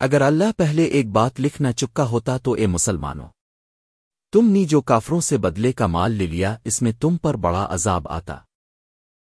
اگر اللہ پہلے ایک بات لکھنا چکا ہوتا تو اے مسلمانوں، تم نے جو کافروں سے بدلے کا مال لے لیا، اس میں تم پر بڑا عذاب آتا۔